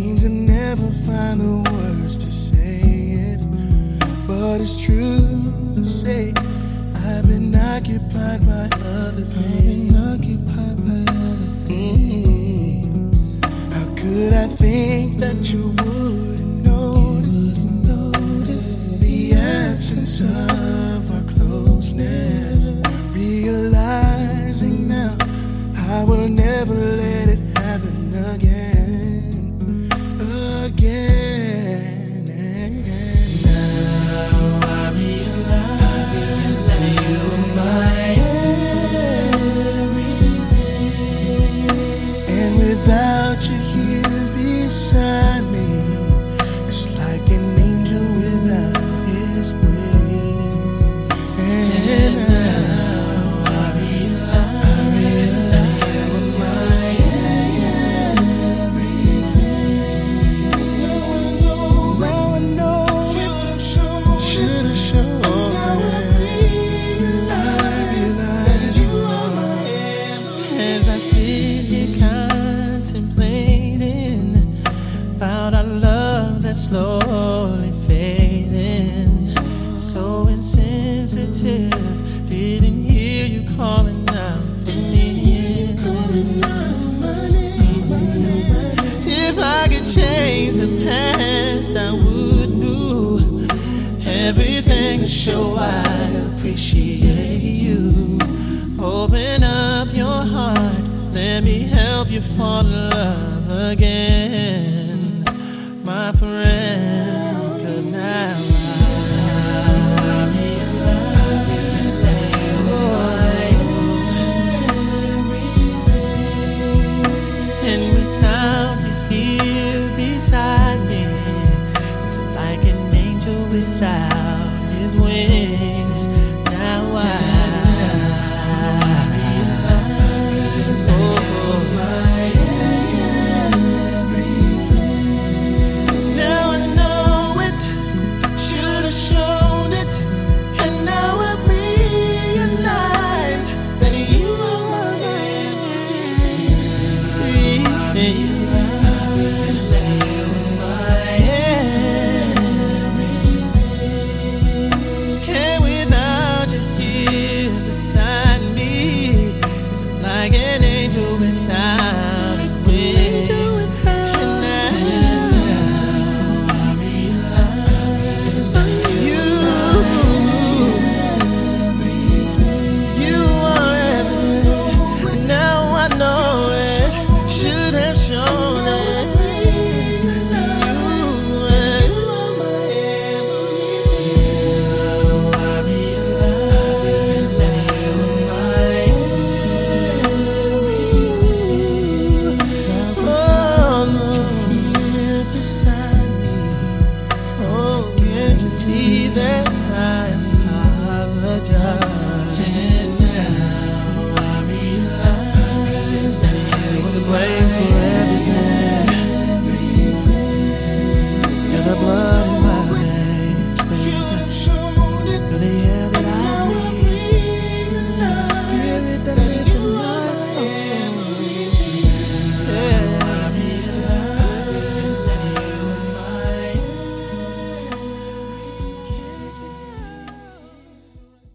Seems I never find the words to say it, but it's true to say I've been occupied by other things. I've been occupied by other things. How could I think that you would notice, wouldn't notice the absence of our closeness? Realizing now I will. Without you here beside slowly fading, so insensitive. Didn't hear you calling out for me. If I could change the past, I would do everything to show I appreciate you. Open up your heart, let me help you fall in love again, my friend. Cause now everything. Realize see that I apologize?